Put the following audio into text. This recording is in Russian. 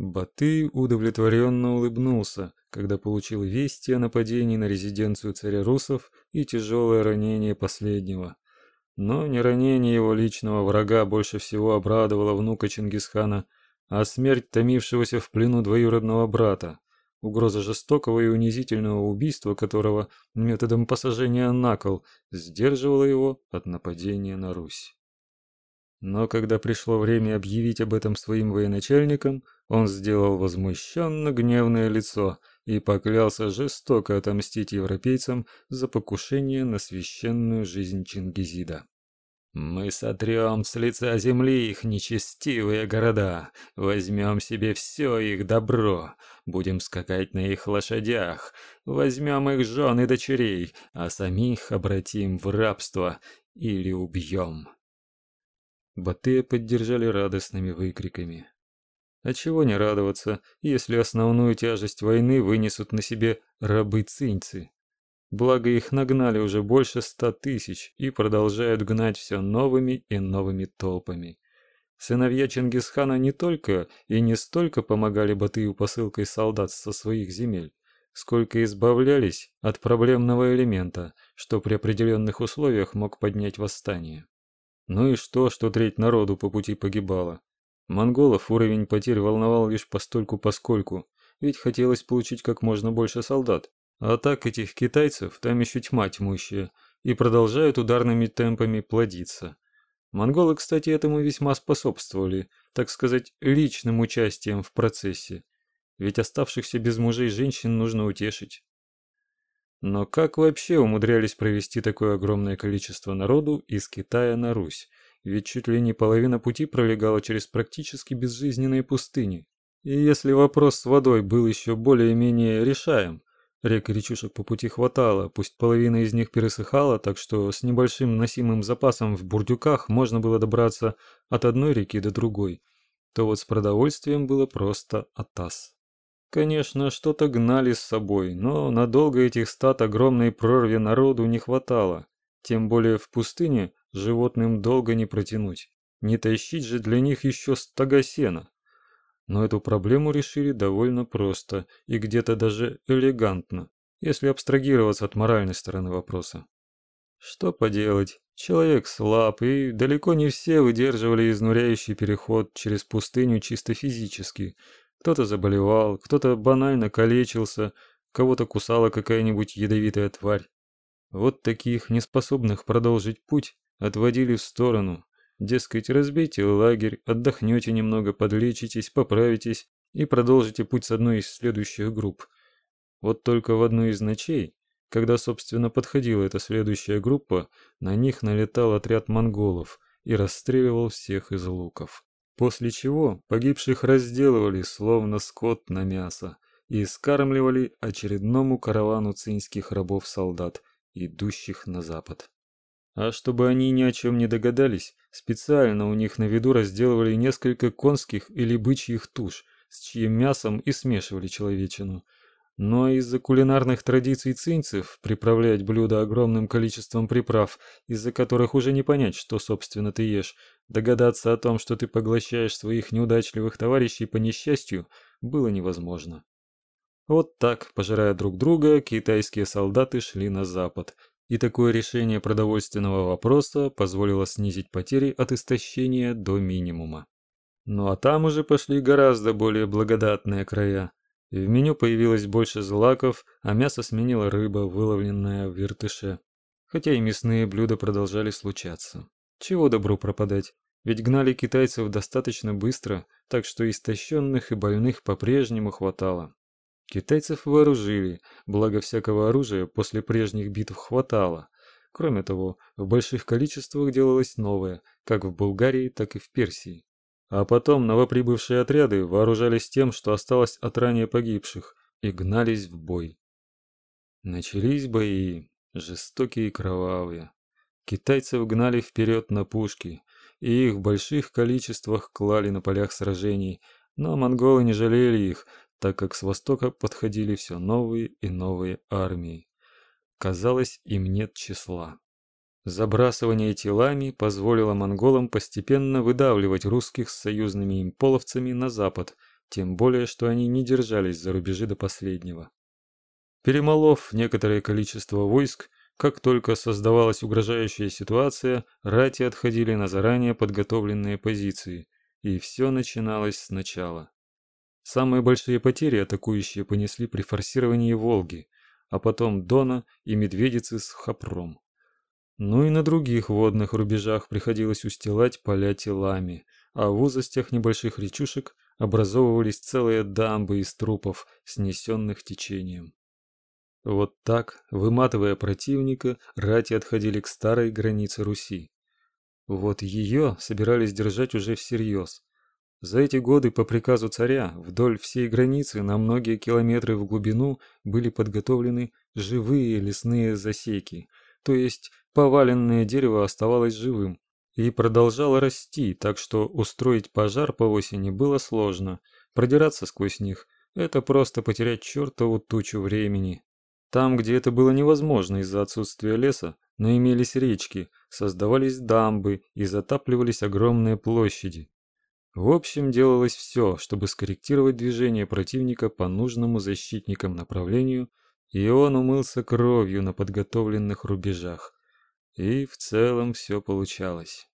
Батый удовлетворенно улыбнулся, когда получил вести о нападении на резиденцию царя русов и тяжелое ранение последнего. Но не ранение его личного врага больше всего обрадовало внука Чингисхана, а смерть томившегося в плену двоюродного брата, угроза жестокого и унизительного убийства которого методом посажения на кол сдерживала его от нападения на Русь. Но когда пришло время объявить об этом своим военачальникам, он сделал возмущенно гневное лицо и поклялся жестоко отомстить европейцам за покушение на священную жизнь Чингизида. Мы сотрем с лица земли их нечестивые города, возьмем себе все их добро, будем скакать на их лошадях, возьмем их жен и дочерей, а самих обратим в рабство или убьем. Батыя поддержали радостными выкриками. А чего не радоваться, если основную тяжесть войны вынесут на себе рабы-циньцы? Благо их нагнали уже больше ста тысяч и продолжают гнать все новыми и новыми толпами. Сыновья Чингисхана не только и не столько помогали Батыю посылкой солдат со своих земель, сколько избавлялись от проблемного элемента, что при определенных условиях мог поднять восстание. Ну и что, что треть народу по пути погибала? Монголов уровень потерь волновал лишь постольку-поскольку, ведь хотелось получить как можно больше солдат. А так этих китайцев там еще тьма тьмущая, и продолжают ударными темпами плодиться. Монголы, кстати, этому весьма способствовали, так сказать, личным участием в процессе. Ведь оставшихся без мужей женщин нужно утешить. Но как вообще умудрялись провести такое огромное количество народу из Китая на Русь? Ведь чуть ли не половина пути пролегала через практически безжизненные пустыни. И если вопрос с водой был еще более-менее решаем, Рек и речушек по пути хватало, пусть половина из них пересыхала, так что с небольшим носимым запасом в бурдюках можно было добраться от одной реки до другой, то вот с продовольствием было просто атас. Конечно, что-то гнали с собой, но надолго этих стад огромной прорви народу не хватало. Тем более в пустыне животным долго не протянуть. Не тащить же для них еще стога сена. Но эту проблему решили довольно просто и где-то даже элегантно, если абстрагироваться от моральной стороны вопроса. Что поделать, человек слаб, и далеко не все выдерживали изнуряющий переход через пустыню чисто физически. Кто-то заболевал, кто-то банально калечился, кого-то кусала какая-нибудь ядовитая тварь. Вот таких, неспособных продолжить путь, отводили в сторону, Дескать, разбейте лагерь, отдохнете немного, подлечитесь, поправитесь и продолжите путь с одной из следующих групп. Вот только в одну из ночей, когда, собственно, подходила эта следующая группа, на них налетал отряд монголов и расстреливал всех из луков. После чего погибших разделывали, словно скот на мясо, и скармливали очередному каравану цинских рабов-солдат, идущих на запад. А чтобы они ни о чем не догадались, специально у них на виду разделывали несколько конских или бычьих туш, с чьим мясом и смешивали человечину. Но из-за кулинарных традиций цинцев приправлять блюда огромным количеством приправ, из-за которых уже не понять, что собственно ты ешь, догадаться о том, что ты поглощаешь своих неудачливых товарищей по несчастью, было невозможно. Вот так, пожирая друг друга, китайские солдаты шли на запад – и такое решение продовольственного вопроса позволило снизить потери от истощения до минимума. Ну а там уже пошли гораздо более благодатные края. В меню появилось больше злаков, а мясо сменила рыба, выловленная в вертыше. Хотя и мясные блюда продолжали случаться. Чего добру пропадать? Ведь гнали китайцев достаточно быстро, так что истощенных и больных по-прежнему хватало. Китайцев вооружили, благо всякого оружия после прежних битв хватало. Кроме того, в больших количествах делалось новое, как в Болгарии, так и в Персии. А потом новоприбывшие отряды вооружались тем, что осталось от ранее погибших, и гнались в бой. Начались бои, жестокие и кровавые. Китайцев гнали вперед на пушки, и их в больших количествах клали на полях сражений, но монголы не жалели их, так как с востока подходили все новые и новые армии. Казалось, им нет числа. Забрасывание телами позволило монголам постепенно выдавливать русских с союзными им половцами на запад, тем более что они не держались за рубежи до последнего. Перемолов некоторое количество войск, как только создавалась угрожающая ситуация, рати отходили на заранее подготовленные позиции, и все начиналось сначала. Самые большие потери атакующие понесли при форсировании Волги, а потом Дона и Медведицы с Хопром. Ну и на других водных рубежах приходилось устилать поля телами, а в узостях небольших речушек образовывались целые дамбы из трупов, снесенных течением. Вот так, выматывая противника, рати отходили к старой границе Руси. Вот ее собирались держать уже всерьез. За эти годы по приказу царя вдоль всей границы на многие километры в глубину были подготовлены живые лесные засеки, то есть поваленное дерево оставалось живым и продолжало расти, так что устроить пожар по осени было сложно. Продираться сквозь них это просто потерять чертову тучу времени. Там, где это было невозможно из-за отсутствия леса, но имелись речки, создавались дамбы и затапливались огромные площади. В общем, делалось все, чтобы скорректировать движение противника по нужному защитникам направлению, и он умылся кровью на подготовленных рубежах. И в целом все получалось.